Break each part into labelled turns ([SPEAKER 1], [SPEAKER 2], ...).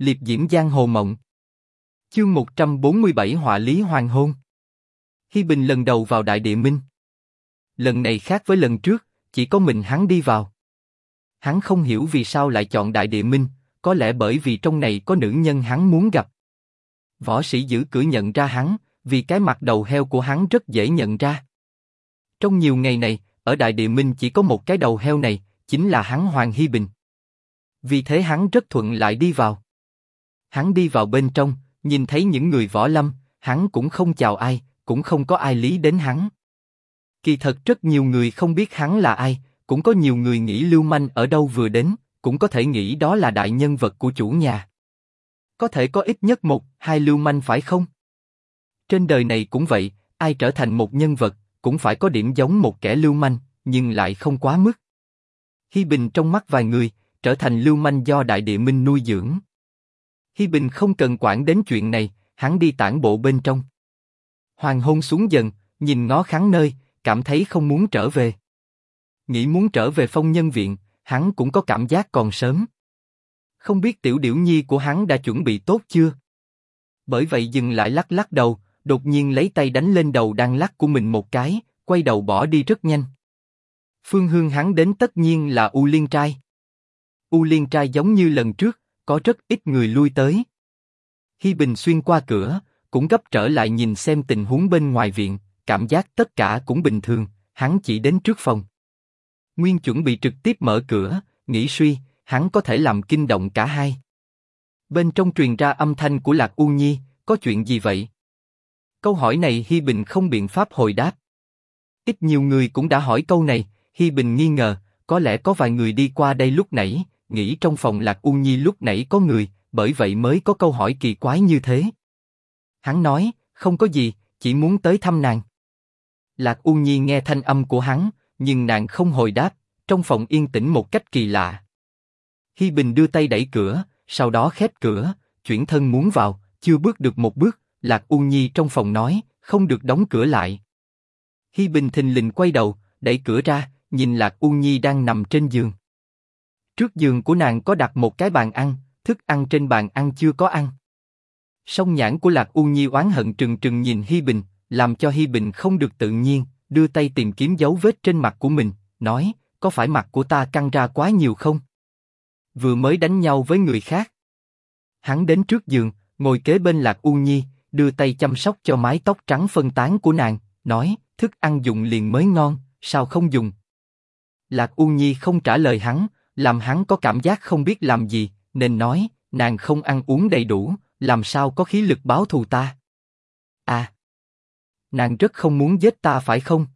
[SPEAKER 1] liệp diễm giang hồ mộng. Chương 147 họa lý hoàng hôn. Hi Bình lần đầu vào Đại Địa Minh. Lần này khác với lần trước, chỉ có mình hắn đi vào. Hắn không hiểu vì sao lại chọn Đại Địa Minh, có lẽ bởi vì trong này có nữ nhân hắn muốn gặp. Võ sĩ giữ cửa nhận ra hắn, vì cái mặt đầu heo của hắn rất dễ nhận ra. Trong nhiều ngày này, ở Đại Địa Minh chỉ có một cái đầu heo này, chính là hắn Hoàng Hi Bình. Vì thế hắn rất thuận lại đi vào. Hắn đi vào bên trong, nhìn thấy những người võ lâm, hắn cũng không chào ai, cũng không có ai lý đến hắn. Kỳ thật rất nhiều người không biết hắn là ai, cũng có nhiều người nghĩ Lưu Manh ở đâu vừa đến, cũng có thể nghĩ đó là đại nhân vật của chủ nhà. Có thể có ít nhất một, hai Lưu Manh phải không? Trên đời này cũng vậy, ai trở thành một nhân vật, cũng phải có điểm giống một kẻ lưu manh, nhưng lại không quá mức. Hi Bình trong mắt vài người, trở thành lưu manh do Đại Địa Minh nuôi dưỡng. Hi Bình không cần quản đến chuyện này, hắn đi tản bộ bên trong. Hoàng hôn xuống dần, nhìn ngó kháng nơi, cảm thấy không muốn trở về. Nghĩ muốn trở về phong nhân viện, hắn cũng có cảm giác còn sớm. Không biết tiểu điểu nhi của hắn đã chuẩn bị tốt chưa? Bởi vậy dừng lại lắc lắc đầu, đột nhiên lấy tay đánh lên đầu đang lắc của mình một cái, quay đầu bỏ đi rất nhanh. Phương Hương hắn đến tất nhiên là U Liên trai. U Liên trai giống như lần trước, có rất ít người lui tới. Hi Bình xuyên qua cửa, cũng gấp trở lại nhìn xem tình huống bên ngoài viện, cảm giác tất cả cũng bình thường, hắn chỉ đến trước phòng. Nguyên chuẩn bị trực tiếp mở cửa, nghĩ suy, hắn có thể làm kinh động cả hai. Bên trong truyền ra âm thanh của Lạc U Nhi, có chuyện gì vậy? Câu hỏi này Hi Bình không biện pháp hồi đáp. Ít nhiều người cũng đã hỏi câu này, Hi Bình nghi ngờ, có lẽ có vài người đi qua đây lúc nãy, nghĩ trong phòng Lạc U Nhi lúc nãy có người, bởi vậy mới có câu hỏi kỳ quái như thế. Hắn nói, không có gì, chỉ muốn tới thăm nàng. Lạc U Nhi nghe thanh âm của hắn, nhưng nàng không hồi đáp, trong phòng yên tĩnh một cách kỳ lạ. Hi Bình đưa tay đẩy cửa, sau đó khép cửa, chuyển thân muốn vào, chưa bước được một bước, Lạc U Nhi trong phòng nói, không được đóng cửa lại. Hi Bình thình lình quay đầu, đẩy cửa ra, nhìn Lạc U Nhi đang nằm trên giường. Trước giường của nàng có đặt một cái bàn ăn, thức ăn trên bàn ăn chưa có ăn. Song nhãn của Lạc U Nhi oán hận trừng trừng nhìn Hi Bình, làm cho Hi Bình không được tự nhiên, đưa tay tìm kiếm dấu vết trên mặt của mình, nói, có phải mặt của ta căng ra quá nhiều không? Vừa mới đánh nhau với người khác. Hắn đến trước giường, ngồi kế bên Lạc U Nhi, đưa tay chăm sóc cho mái tóc trắng phân tán của nàng, nói, thức ăn dùng liền mới ngon, sao không dùng? Lạc U Nhi không trả lời hắn, làm hắn có cảm giác không biết làm gì, nên nói, nàng không ăn uống đầy đủ, làm sao có khí lực báo thù ta? À, nàng rất không muốn giết ta phải không?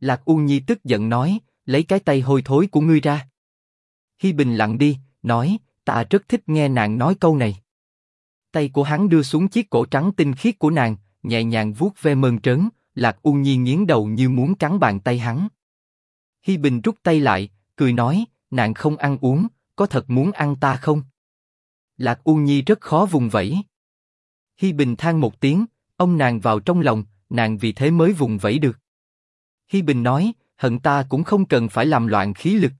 [SPEAKER 1] Lạc U Nhi tức giận nói, lấy cái tay hôi thối của ngươi ra. Hi Bình lặng đi, nói, ta rất thích nghe nàng nói câu này. Tay của hắn đưa xuống chiếc cổ trắng tinh khiết của nàng, nhẹ nhàng vuốt ve mơn trớn, Lạc U Nhi nghiến đầu như muốn cắn bàn tay hắn. Hi Bình rút tay lại, cười nói, nàng không ăn uống, có thật muốn ăn ta không? Lạc U Nhi rất khó vùng vẫy. Hi Bình than một tiếng, ông nàng vào trong lòng, nàng vì thế mới vùng vẫy được. Hi Bình nói, hận ta cũng không cần phải làm loạn khí lực.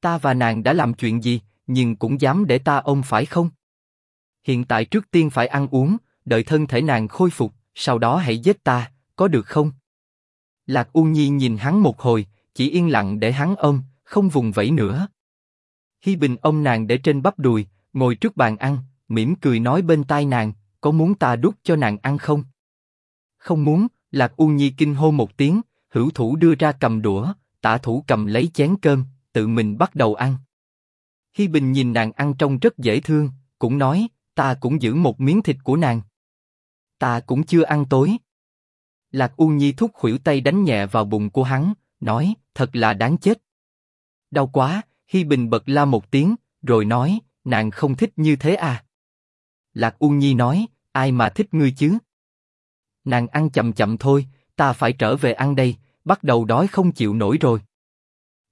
[SPEAKER 1] Ta và nàng đã làm chuyện gì, nhưng cũng dám để ta ôm phải không? Hiện tại trước tiên phải ăn uống, đợi thân thể nàng khôi phục, sau đó hãy giết ta, có được không? Lạc U Nhi nhìn hắn một hồi, chỉ yên lặng để hắn ôm, không vùng vẫy nữa. Hi Bình ôm nàng để trên bắp đùi, ngồi trước bàn ăn, mỉm cười nói bên tai nàng, có muốn ta đút cho nàng ăn không? Không muốn, Lạc U Nhi kinh hô một tiếng, hữu thủ đưa ra cầm đũa, tả thủ cầm lấy chén cơm, tự mình bắt đầu ăn. Hi Bình nhìn nàng ăn trông rất dễ thương, cũng nói, ta cũng giữ một miếng thịt của nàng. Ta cũng chưa ăn tối. Lạc U Nhi thúc khuỷu tay đánh nhẹ vào bụng của hắn, nói, thật là đáng chết. Đau quá, Hi Bình bật la một tiếng, rồi nói, nàng không thích như thế à? Lạc U Nhi nói, ai mà thích ngươi chứ? Nàng ăn chậm chậm thôi, ta phải trở về ăn đây, bắt đầu đói không chịu nổi rồi.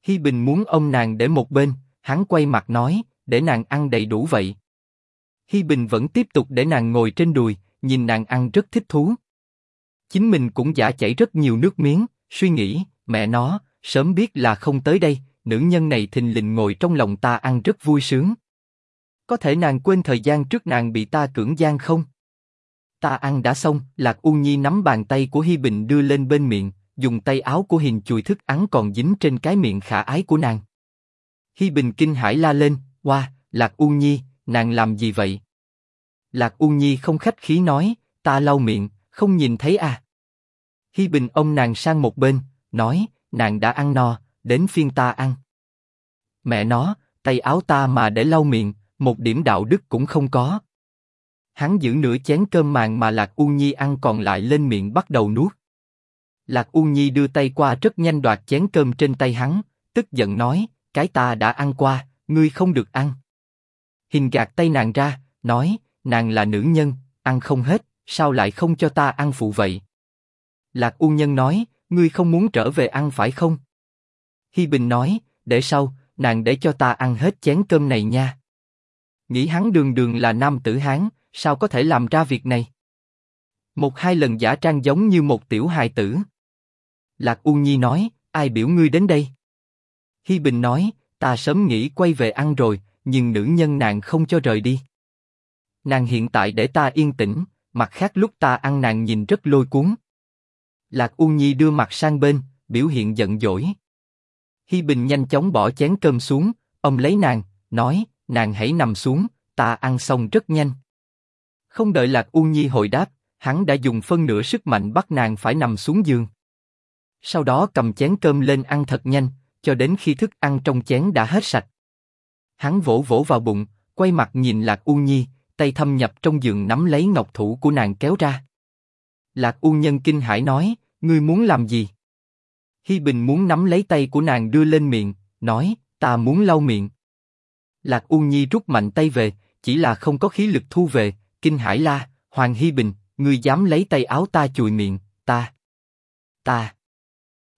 [SPEAKER 1] Hi Bình muốn ông nàng để một bên, hắn quay mặt nói, để nàng ăn đầy đủ vậy. Hi Bình vẫn tiếp tục để nàng ngồi trên đùi, nhìn nàng ăn rất thích thú. Chính mình cũng giả chảy rất nhiều nước miếng, suy nghĩ, mẹ nó, sớm biết là không tới đây, nữ nhân này thình lình ngồi trong lòng ta ăn rất vui sướng. Có thể nàng quên thời gian trước nàng bị ta cưỡng gian không? Ta ăn đã xong, Lạc U Nhi nắm bàn tay của Hi Bình đưa lên bên miệng, dùng tay áo của Hiền chùi thức ăn còn dính trên cái miệng khả ái của nàng. Hi Bình kinh hãi la lên, Hoa, Lạc U Nhi, nàng làm gì vậy? Lạc U Nhi không khách khí nói, ta lau miệng, không nhìn thấy à? Hi Bình ông nàng sang một bên, nói, nàng đã ăn no, đến phiên ta ăn. Mẹ nó, tay áo ta mà để lau miệng, một điểm đạo đức cũng không có. Hắn giữ nửa chén cơm màng mà Lạc U Nhi ăn còn lại lên miệng bắt đầu nuốt. Lạc U Nhi đưa tay qua rất nhanh đoạt chén cơm trên tay hắn, tức giận nói, cái ta đã ăn qua, ngươi không được ăn. Hình gạt tay nàng ra, nói, nàng là nữ nhân, ăn không hết, sao lại không cho ta ăn phụ vậy? Lạc U Nhân nói, ngươi không muốn trở về ăn phải không? Hi Bình nói, để sau, nàng để cho ta ăn hết chén cơm này nha. Nghĩ hắn đường đường là nam tử hán, sao có thể làm ra việc này? Một hai lần giả trang giống như một tiểu hài tử. Lạc U Nhi nói, ai biểu ngươi đến đây? Hi Bình nói, ta sớm nghĩ quay về ăn rồi, nhưng nữ nhân nàng không cho rời đi. Nàng hiện tại để ta yên tĩnh, mặt khác lúc ta ăn nàng nhìn rất lôi cuốn. Lạc U Nhi đưa mặt sang bên, biểu hiện giận dỗi. Hi Bình nhanh chóng bỏ chén cơm xuống, ông lấy nàng, nói, nàng hãy nằm xuống, ta ăn xong rất nhanh. Không đợi Lạc U Nhi hồi đáp, hắn đã dùng phân nửa sức mạnh bắt nàng phải nằm xuống giường. Sau đó cầm chén cơm lên ăn thật nhanh, cho đến khi thức ăn trong chén đã hết sạch. Hắn vỗ vỗ vào bụng, quay mặt nhìn Lạc U Nhi, tay thâm nhập trong giường nắm lấy ngọc thủ của nàng kéo ra. Lạc U Nhân kinh hãi nói, ngươi muốn làm gì? Hi Bình muốn nắm lấy tay của nàng đưa lên miệng, nói, ta muốn lau miệng. Lạc U Nhi rút mạnh tay về, chỉ là không có khí lực thu về, kinh Hải la, Hoàng Hi Bình, ngươi dám lấy tay áo ta chùi miệng, ta, ta,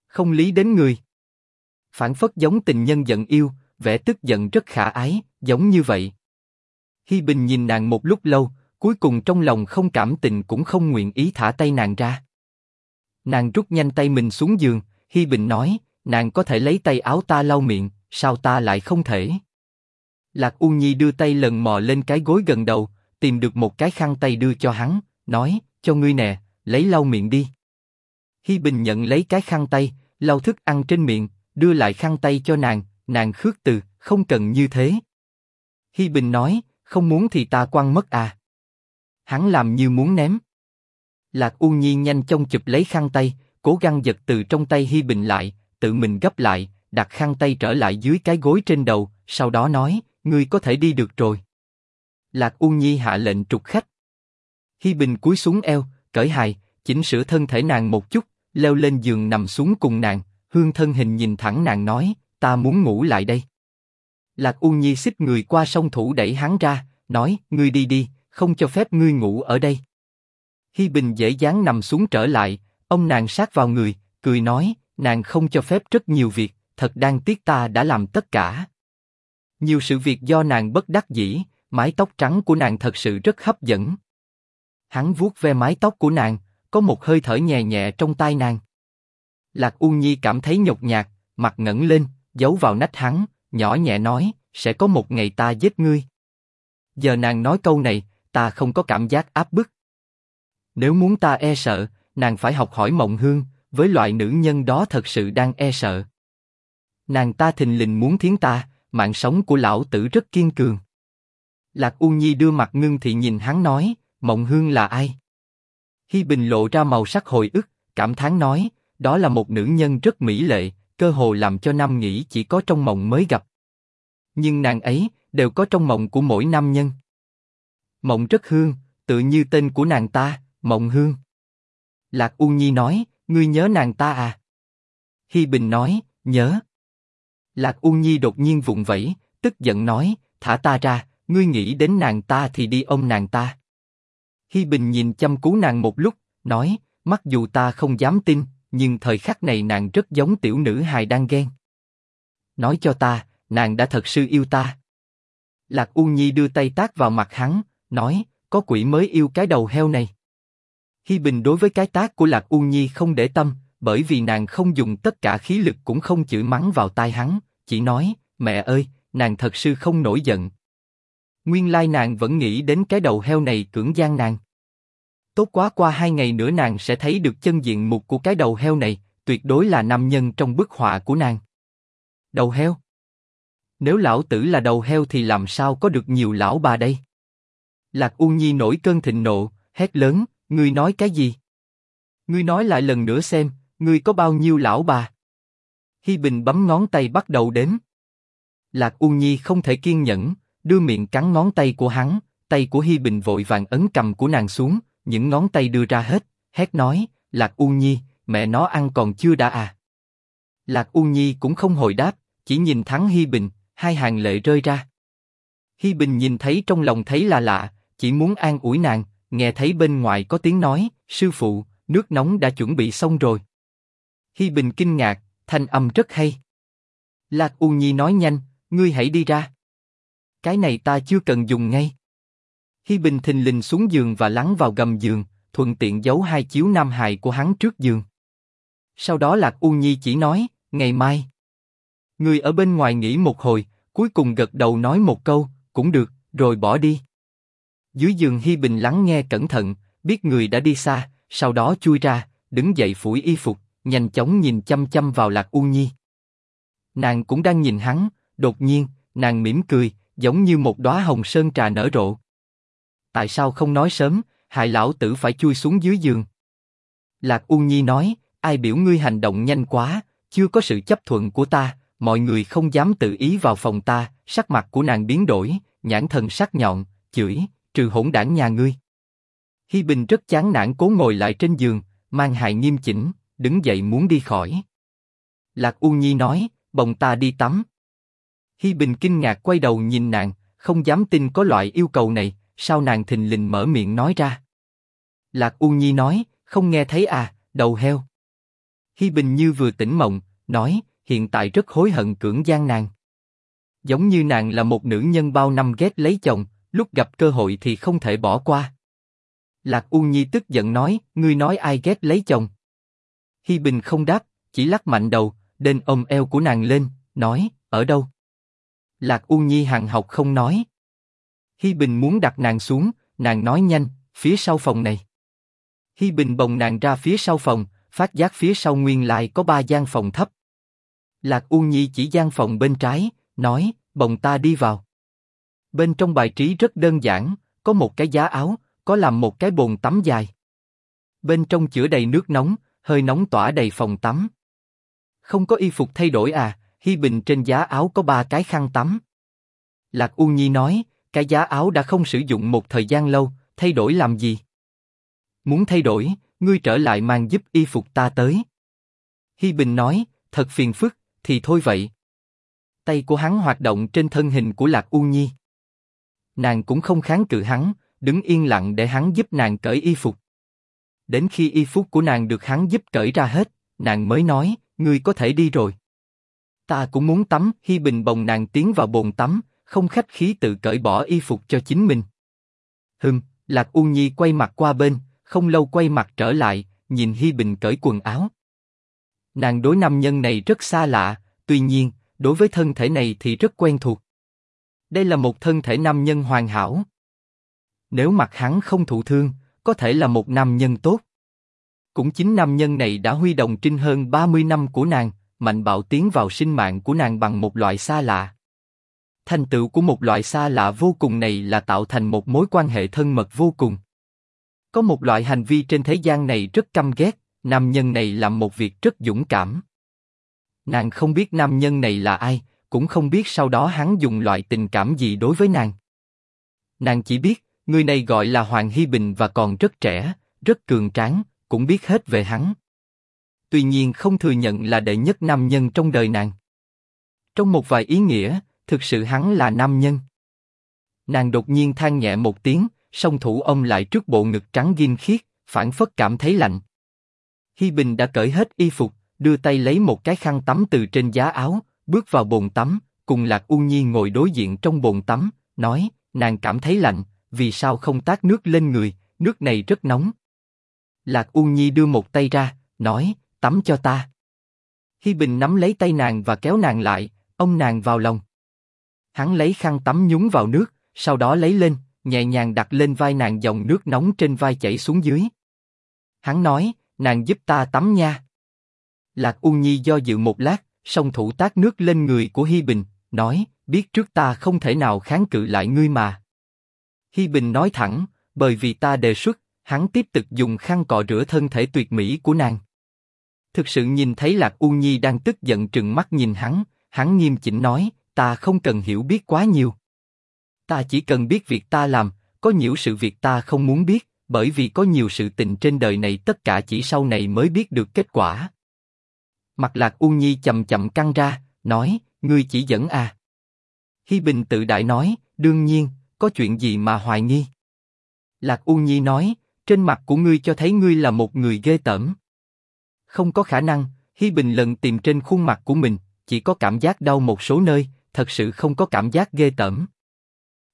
[SPEAKER 1] không lý đến người. Phản phất giống tình nhân giận yêu, vẻ tức giận rất khả ái, giống như vậy. Hi Bình nhìn nàng một lúc lâu, cuối cùng trong lòng không cảm tình cũng không nguyện ý thả tay nàng ra. Nàng rút nhanh tay mình xuống giường, Hi Bình nói, nàng có thể lấy tay áo ta lau miệng, sao ta lại không thể? Lạc U Nhi đưa tay lần mò lên cái gối gần đầu, tìm được một cái khăn tay đưa cho hắn, nói, cho ngươi nè, lấy lau miệng đi. Hi Bình nhận lấy cái khăn tay, lau thức ăn trên miệng, đưa lại khăn tay cho nàng, nàng khước từ, không cần như thế. Hi Bình nói, không muốn thì ta quăng mất à. Hắn làm như muốn ném. Lạc U Nhi nhanh chóng chụp lấy khăn tay, cố gắng giật từ trong tay Hi Bình lại, tự mình gấp lại, đặt khăn tay trở lại dưới cái gối trên đầu, sau đó nói, ngươi có thể đi được rồi. Lạc U Nhi hạ lệnh trục khách. Hi Bình cúi xuống eo, cởi hài, chỉnh sửa thân thể nàng một chút, leo lên giường nằm xuống cùng nàng, hương thân hình nhìn thẳng nàng nói, ta muốn ngủ lại đây. Lạc U Nhi xích người qua sông thủ đẩy hắn ra, nói, ngươi đi đi, không cho phép ngươi ngủ ở đây. Hi Bình dễ dàng nằm xuống trở lại, ông nàng sát vào người, cười nói, nàng không cho phép rất nhiều việc, thật đang tiếc ta đã làm tất cả. Nhiều sự việc do nàng bất đắc dĩ, mái tóc trắng của nàng thật sự rất hấp dẫn. Hắn vuốt ve mái tóc của nàng, có một hơi thở nhẹ nhẹ trong tai nàng. Lạc U Nhi cảm thấy nhột nhạt, mặt ngẩng lên, giấu vào nách hắn, nhỏ nhẹ nói, sẽ có một ngày ta giết ngươi. Giờ nàng nói câu này, ta không có cảm giác áp bức. Nếu muốn ta e sợ, nàng phải học hỏi mộng hương, với loại nữ nhân đó thật sự đang e sợ. Nàng ta thình lình muốn thiến ta, mạng sống của lão tử rất kiên cường. Lạc U Nhi đưa mặt ngưng thì nhìn hắn nói, mộng hương là ai? Hi Bình lộ ra màu sắc hồi ức, cảm thán nói, đó là một nữ nhân rất mỹ lệ, cơ hồ làm cho nam nghĩ chỉ có trong mộng mới gặp. Nhưng nàng ấy đều có trong mộng của mỗi nam nhân. Mộng rất hương, tự như tên của nàng ta, Mộng Hương. Lạc U Nhi nói, ngươi nhớ nàng ta à? Hi Bình nói, nhớ. Lạc U Nhi đột nhiên vụng vẫy, tức giận nói, thả ta ra, ngươi nghĩ đến nàng ta thì đi ôm nàng ta. Hi Bình nhìn chăm cú nàng một lúc, nói, mặc dù ta không dám tin, nhưng thời khắc này nàng rất giống tiểu nữ hài đang ghen. Nói cho ta, nàng đã thật sự yêu ta. Lạc U Nhi đưa tay tác vào mặt hắn, nói, có quỷ mới yêu cái đầu heo này. Hi Bình đối với cái tác của Lạc U Nhi không để tâm, bởi vì nàng không dùng tất cả khí lực cũng không chửi mắng vào tai hắn, chỉ nói, mẹ ơi, nàng thật sự không nổi giận. Nguyên lai nàng vẫn nghĩ đến cái đầu heo này cưỡng gian nàng. Tốt quá qua hai ngày nữa nàng sẽ thấy được chân diện mục của cái đầu heo này, tuyệt đối là nam nhân trong bức họa của nàng. Đầu heo? Nếu lão tử là đầu heo thì làm sao có được nhiều lão bà đây? Lạc U Nhi nổi cơn thịnh nộ, hét lớn, ngươi nói cái gì? Ngươi nói lại lần nữa xem, ngươi có bao nhiêu lão bà? Hi Bình bấm ngón tay bắt đầu đếm. Lạc U Nhi không thể kiên nhẫn, đưa miệng cắn ngón tay của hắn, tay của Hi Bình vội vàng ấn cầm của nàng xuống, những ngón tay đưa ra hết, hét nói, Lạc U Nhi, mẹ nó ăn còn chưa đã à? Lạc U Nhi cũng không hồi đáp, chỉ nhìn thắng Hi Bình, hai hàng lệ rơi ra. Hi Bình nhìn thấy trong lòng thấy là lạ, chỉ muốn an ủi nàng, nghe thấy bên ngoài có tiếng nói, sư phụ, nước nóng đã chuẩn bị xong rồi. Hi Bình kinh ngạc, thanh âm rất hay. Lạc U Nhi nói nhanh, ngươi hãy đi ra. Cái này ta chưa cần dùng ngay. Hi Bình thình lình xuống giường và lắng vào gầm giường, thuận tiện giấu hai chiếu nam hài của hắn trước giường. Sau đó Lạc U Nhi chỉ nói, ngày mai. Người ở bên ngoài nghỉ một hồi, cuối cùng gật đầu nói một câu, cũng được, rồi bỏ đi. Dưới giường Hi Bình lắng nghe cẩn thận, biết người đã đi xa, sau đó chui ra, đứng dậy phủi y phục, nhanh chóng nhìn chăm chăm vào Lạc U Nhi. Nàng cũng đang nhìn hắn, đột nhiên, nàng mỉm cười, giống như một đóa hồng sơn trà nở rộ. Tại sao không nói sớm, hại lão tử phải chui xuống dưới giường? Lạc U Nhi nói, ai biểu ngươi hành động nhanh quá, chưa có sự chấp thuận của ta, mọi người không dám tự ý vào phòng ta. Sắc mặt của nàng biến đổi, nhãn thần sắc nhọn, chửi, trừ hỗn đảng nhà ngươi. Hi Bình rất chán nản cố ngồi lại trên giường, mang hài nghiêm chỉnh, đứng dậy muốn đi khỏi. Lạc U Nhi nói, bồng ta đi tắm. Hi Bình kinh ngạc quay đầu nhìn nàng, không dám tin có loại yêu cầu này, sao nàng thình lình mở miệng nói ra. Lạc U Nhi nói, không nghe thấy à, đầu heo. Hi Bình như vừa tỉnh mộng, nói, hiện tại rất hối hận cưỡng gian nàng. Giống như nàng là một nữ nhân bao năm ghét lấy chồng, lúc gặp cơ hội thì không thể bỏ qua. Lạc U Nhi tức giận nói, ngươi nói ai ghét lấy chồng? Hi Bình không đáp, chỉ lắc mạnh đầu, đền ôm eo của nàng lên, nói, ở đâu? Lạc U Nhi hàng học không nói. Hi Bình muốn đặt nàng xuống, nàng nói nhanh, phía sau phòng này. Hi Bình bồng nàng ra phía sau phòng, phát giác phía sau nguyên lại có ba gian phòng thấp. Lạc U Nhi chỉ gian phòng bên trái, nói, bồng ta đi vào. Bên trong bài trí rất đơn giản, có một cái giá áo, có làm một cái bồn tắm dài. Bên trong chứa đầy nước nóng, hơi nóng tỏa đầy phòng tắm. Không có y phục thay đổi à? Hi Bình trên giá áo có ba cái khăn tắm. Lạc U Nhi nói, cái giá áo đã không sử dụng một thời gian lâu, thay đổi làm gì? Muốn thay đổi, ngươi trở lại mang giúp y phục ta tới. Hi Bình nói, thật phiền phức, thì thôi vậy. Tay của hắn hoạt động trên thân hình của Lạc U Nhi. Nàng cũng không kháng cự hắn, đứng yên lặng để hắn giúp nàng cởi y phục. Đến khi y phục của nàng được hắn giúp cởi ra hết, nàng mới nói, ngươi có thể đi rồi. Ta cũng muốn tắm, Hi Bình bồng nàng tiến vào bồn tắm, không khách khí tự cởi bỏ y phục cho chính mình. Hừm, Lạc U Nhi quay mặt qua bên, không lâu quay mặt trở lại, nhìn Hi Bình cởi quần áo. Nàng đối nam nhân này rất xa lạ, tuy nhiên, đối với thân thể này thì rất quen thuộc. Đây là một thân thể nam nhân hoàn hảo. Nếu mặt hắn không thụ thương, có thể là một nam nhân tốt. Cũng chính nam nhân này đã huy động trinh hơn 30 năm của nàng, mạnh bạo tiến vào sinh mạng của nàng bằng một loại xa lạ. Thành tựu của một loại xa lạ vô cùng này là tạo thành một mối quan hệ thân mật vô cùng. Có một loại hành vi trên thế gian này rất căm ghét, nam nhân này làm một việc rất dũng cảm. Nàng không biết nam nhân này là ai, cũng không biết sau đó hắn dùng loại tình cảm gì đối với nàng. Nàng chỉ biết, người này gọi là Hoàng Hy Bình và còn rất trẻ, rất cường tráng, cũng biết hết về hắn. Tuy nhiên không thừa nhận là đệ nhất nam nhân trong đời nàng. Trong một vài ý nghĩa, thực sự hắn là nam nhân. Nàng đột nhiên than nhẹ một tiếng, song thủ ông lại trước bộ ngực trắng ghim khiết, phản phất cảm thấy lạnh. Hi Bình đã cởi hết y phục, đưa tay lấy một cái khăn tắm từ trên giá áo, bước vào bồn tắm, cùng Lạc U Nhi ngồi đối diện trong bồn tắm, nói, nàng cảm thấy lạnh, vì sao không tát nước lên người, nước này rất nóng. Lạc U Nhi đưa một tay ra, nói, tắm cho ta. Hi Bình nắm lấy tay nàng và kéo nàng lại, ông nàng vào lòng. Hắn lấy khăn tắm nhúng vào nước, sau đó lấy lên, nhẹ nhàng đặt lên vai nàng dòng nước nóng trên vai chảy xuống dưới. Hắn nói, nàng giúp ta tắm nha. Lạc U Nhi do dự một lát, song thủ tác nước lên người của Hi Bình, nói, biết trước ta không thể nào kháng cự lại ngươi mà. Hi Bình nói thẳng, bởi vì ta đề xuất, hắn tiếp tục dùng khăn cọ rửa thân thể tuyệt mỹ của nàng. Thực sự nhìn thấy Lạc U Nhi đang tức giận trừng mắt nhìn hắn, hắn nghiêm chỉnh nói, ta không cần hiểu biết quá nhiều. Ta chỉ cần biết việc ta làm, có nhiều sự việc ta không muốn biết, bởi vì có nhiều sự tình trên đời này tất cả chỉ sau này mới biết được kết quả. Mặt Lạc U Nhi chậm chậm căng ra, nói, ngươi chỉ dẫn à. Hi Bình tự đại nói, đương nhiên, có chuyện gì mà hoài nghi. Lạc U Nhi nói, trên mặt của ngươi cho thấy ngươi là một người ghê tởm. Không có khả năng, Hi Bình lần tìm trên khuôn mặt của mình, chỉ có cảm giác đau một số nơi, thật sự không có cảm giác ghê tởm.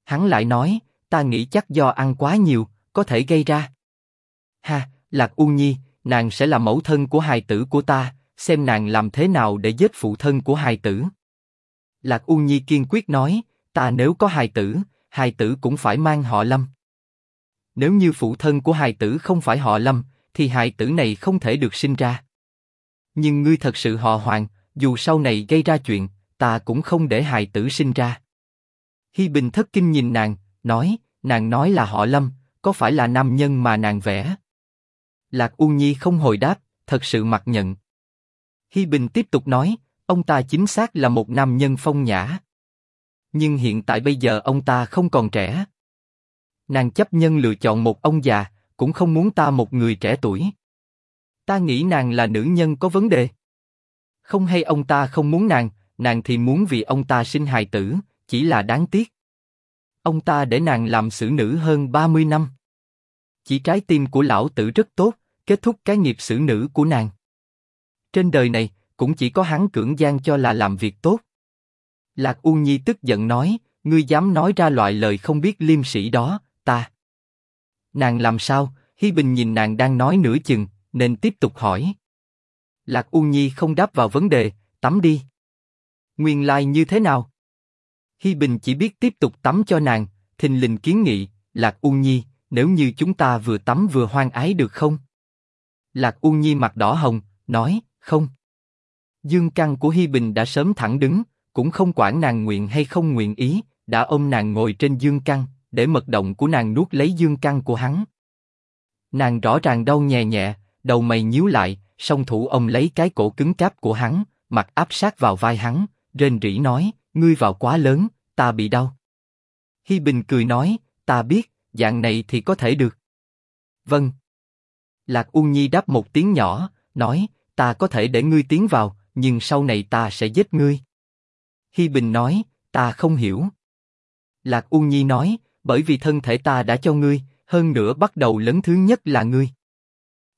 [SPEAKER 1] Hắn lại nói, ta nghĩ chắc do ăn quá nhiều, có thể gây ra. Ha, Lạc U Nhi, nàng sẽ là mẫu thân của hài tử của ta, xem nàng làm thế nào để giết phụ thân của hài tử. Lạc U Nhi kiên quyết nói, ta nếu có hài tử, hài tử cũng phải mang họ Lâm. Nếu như phụ thân của hài tử không phải họ Lâm, thì hài tử này không thể được sinh ra. Nhưng ngươi thật sự họ Hoàng, dù sau này gây ra chuyện, ta cũng không để hài tử sinh ra. Hi Bình thất kinh nhìn nàng, nói, nàng nói là họ Lâm, có phải là nam nhân mà nàng vẽ? Lạc U Nhi không hồi đáp, thật sự mặc nhận. Hi Bình tiếp tục nói, ông ta chính xác là một nam nhân phong nhã. Nhưng hiện tại bây giờ ông ta không còn trẻ. Nàng chấp nhân lựa chọn một ông già, cũng không muốn ta một người trẻ tuổi. Ta nghĩ nàng là nữ nhân có vấn đề. Không hay ông ta không muốn nàng, nàng thì muốn vì ông ta sinh hài tử, chỉ là đáng tiếc. Ông ta để nàng làm xử nữ hơn 30 năm. Chỉ trái tim của lão tử rất tốt, kết thúc cái nghiệp xử nữ của nàng. Trên đời này, cũng chỉ có hắn cưỡng gian cho là làm việc tốt. Lạc U Nhi tức giận nói, ngươi dám nói ra loại lời không biết liêm sĩ đó, ta. Nàng làm sao? Hi Bình nhìn nàng đang nói nửa chừng, nên tiếp tục hỏi. Lạc U Nhi không đáp vào vấn đề, tắm đi. Nguyên lai like như thế nào? Hi Bình chỉ biết tiếp tục tắm cho nàng, thình lình kiến nghị, Lạc U Nhi, nếu như chúng ta vừa tắm vừa hoan ái được không? Lạc U Nhi mặt đỏ hồng, nói, không. Dương căn của Hi Bình đã sớm thẳng đứng, cũng không quản nàng nguyện hay không nguyện ý, đã ôm nàng ngồi trên dương căn, để mật động của nàng nuốt lấy dương căn của hắn. Nàng rõ ràng đau nhẹ nhẹ, đầu mày nhíu lại, song thủ ông lấy cái cổ cứng cáp của hắn, mặt áp sát vào vai hắn, rên rỉ nói, ngươi vào quá lớn, ta bị đau. Hi Bình cười nói, ta biết, dạng này thì có thể được. Vâng. Lạc U Nhi đáp một tiếng nhỏ, nói, ta có thể để ngươi tiến vào, nhưng sau này ta sẽ giết ngươi. Hi Bình nói, ta không hiểu. Lạc U Nhi nói, bởi vì thân thể ta đã cho ngươi, hơn nữa bắt đầu lớn thứ nhất là ngươi.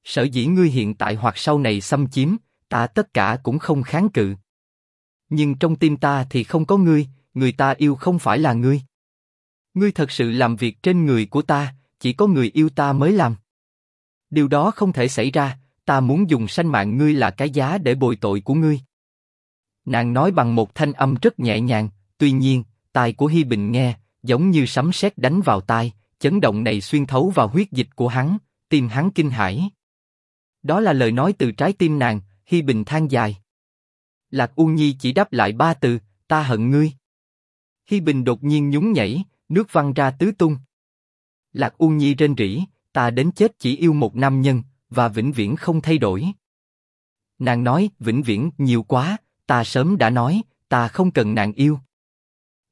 [SPEAKER 1] Sở dĩ ngươi hiện tại hoặc sau này xâm chiếm, ta tất cả cũng không kháng cự. Nhưng trong tim ta thì không có ngươi, người ta yêu không phải là ngươi. Ngươi thật sự làm việc trên người của ta, chỉ có người yêu ta mới làm. Điều đó không thể xảy ra, ta muốn dùng sanh mạng ngươi là cái giá để bồi tội của ngươi. Nàng nói bằng một thanh âm rất nhẹ nhàng, tuy nhiên, tai của Hi Bình nghe, giống như sấm sét đánh vào tai, chấn động này xuyên thấu vào huyết dịch của hắn, tim hắn kinh hãi. Đó là lời nói từ trái tim nàng, Hi Bình than dài. Lạc U Nhi chỉ đáp lại ba từ, ta hận ngươi. Hi Bình đột nhiên nhún nhảy, nước văng ra tứ tung. Lạc U Nhi rên rỉ, ta đến chết chỉ yêu một nam nhân, và vĩnh viễn không thay đổi. Nàng nói, vĩnh viễn nhiều quá, ta sớm đã nói, ta không cần nàng yêu.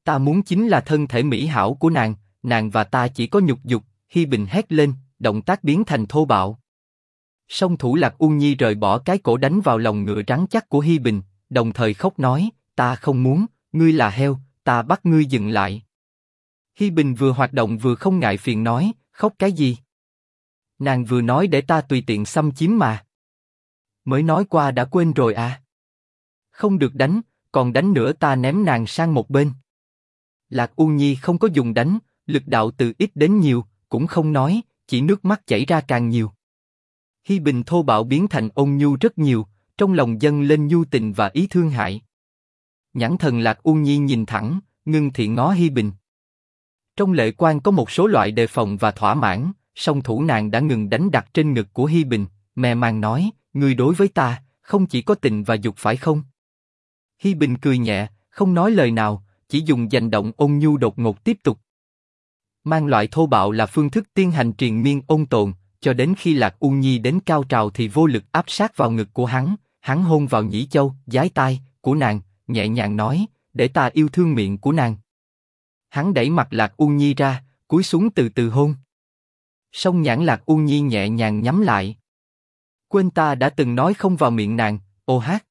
[SPEAKER 1] Ta muốn chính là thân thể mỹ hảo của nàng, nàng và ta chỉ có nhục dục. Hi Bình hét lên, động tác biến thành thô bạo. Song thủ lạc ung Nhi rời bỏ cái cổ đánh vào lòng ngựa rắn chắc của Hi Bình, đồng thời khóc nói, ta không muốn, ngươi là heo, ta bắt ngươi dừng lại. Hi Bình vừa hoạt động vừa không ngại phiền nói, khóc cái gì? Nàng vừa nói để ta tùy tiện xâm chiếm mà. Mới nói qua đã quên rồi à? Không được đánh, còn đánh nữa ta ném nàng sang một bên. Lạc U Nhi không có dùng đánh, lực đạo từ ít đến nhiều, cũng không nói, chỉ nước mắt chảy ra càng nhiều. Hi Bình thô bạo biến thành ôn nhu rất nhiều, trong lòng dâng lên nhu tình và ý thương hại. Nhãn thần Lạc U Nhi nhìn thẳng, ngưng thiện ngó Hi Bình. Trong lệ quan có một số loại đề phòng và thỏa mãn, song thủ nàng đã ngừng đánh đặt trên ngực của Hi Bình, mẹ mang nói, người đối với ta, không chỉ có tình và dục phải không? Hi Bình cười nhẹ, không nói lời nào, chỉ dùng hành động ôn nhu đột ngột tiếp tục. Mang loại thô bạo là phương thức tiên hành triền miên ôn tồn, cho đến khi lạc u nhi đến cao trào thì vô lực áp sát vào ngực của hắn, hắn hôn vào nhĩ châu, giái tai của nàng, nhẹ nhàng nói, để ta yêu thương miệng của nàng. Hắn đẩy mặt lạc u nhi ra, cúi xuống từ từ hôn. Song nhãn lạc u nhi nhẹ nhàng nhắm lại. Quên ta đã từng nói không vào miệng nàng, ô hát.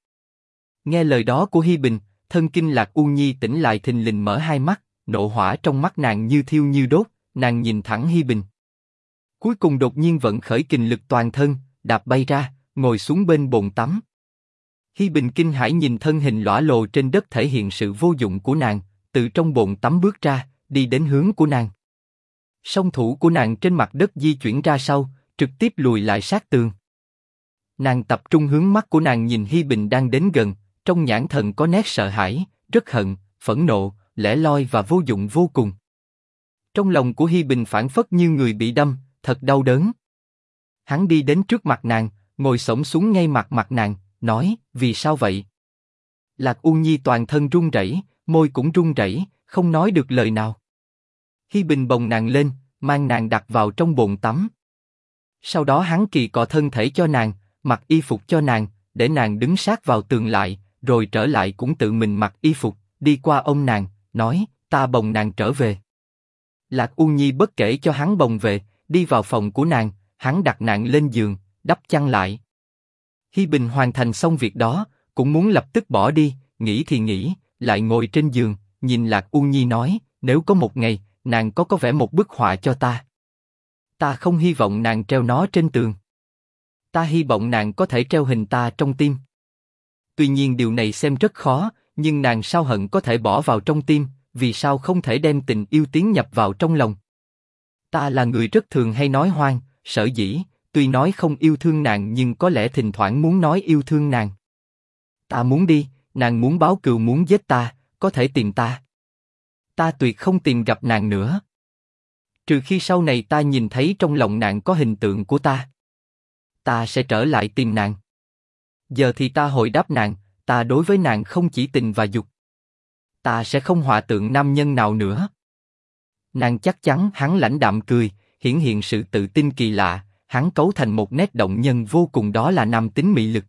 [SPEAKER 1] Nghe lời đó của Hi Bình, thân kinh lạc u nhi tỉnh lại thình lình mở hai mắt, nộ hỏa trong mắt nàng như thiêu như đốt, nàng nhìn thẳng Hi Bình. Cuối cùng đột nhiên vận khởi kình lực toàn thân, đạp bay ra, ngồi xuống bên bồn tắm. Hi Bình kinh hãi nhìn thân hình lõa lồ trên đất thể hiện sự vô dụng của nàng, từ trong bồn tắm bước ra, đi đến hướng của nàng. Song thủ của nàng trên mặt đất di chuyển ra sau, trực tiếp lùi lại sát tường. Nàng tập trung hướng mắt của nàng nhìn Hi Bình đang đến gần, trong nhãn thần có nét sợ hãi, rất hận, phẫn nộ, lẻ loi và vô dụng vô cùng. Trong lòng của Hi Bình phản phất như người bị đâm, thật đau đớn. Hắn đi đến trước mặt nàng, ngồi xổm xuống ngay mặt mặt nàng, nói: Vì sao vậy? Lạc U Nhi toàn thân run rẩy, môi cũng run rẩy, không nói được lời nào. Hi Bình bồng nàng lên, mang nàng đặt vào trong bồn tắm. Sau đó hắn kỳ cọ thân thể cho nàng, mặc y phục cho nàng, để nàng đứng sát vào tường lại, rồi trở lại cũng tự mình mặc y phục, đi qua ông nàng, nói, ta bồng nàng trở về. Lạc U Nhi bất kể cho hắn bồng về, đi vào phòng của nàng, hắn đặt nàng lên giường, đắp chăn lại. Hi Bình hoàn thành xong việc đó, cũng muốn lập tức bỏ đi, nghĩ thì nghĩ, lại ngồi trên giường, nhìn Lạc U Nhi nói, nếu có một ngày, nàng có có vẽ một bức họa cho ta. Ta không hy vọng nàng treo nó trên tường. Ta hy vọng nàng có thể treo hình ta trong tim. Tuy nhiên điều này xem rất khó, nhưng nàng sao hận có thể bỏ vào trong tim, vì sao không thể đem tình yêu tiến nhập vào trong lòng. Ta là người rất thường hay nói hoang, sở dĩ, tuy nói không yêu thương nàng nhưng có lẽ thỉnh thoảng muốn nói yêu thương nàng. Ta muốn đi, nàng muốn báo cừu muốn giết ta, có thể tìm ta. Ta tuyệt không tìm gặp nàng nữa. Trừ khi sau này ta nhìn thấy trong lòng nàng có hình tượng của ta. Ta sẽ trở lại tìm nàng. Giờ thì ta hồi đáp nàng, ta đối với nàng không chỉ tình và dục. Ta sẽ không hòa tượng nam nhân nào nữa. Nàng chắc chắn hắn lãnh đạm cười, hiển hiện sự tự tin kỳ lạ, hắn cấu thành một nét động nhân vô cùng đó là nam tính mị lực.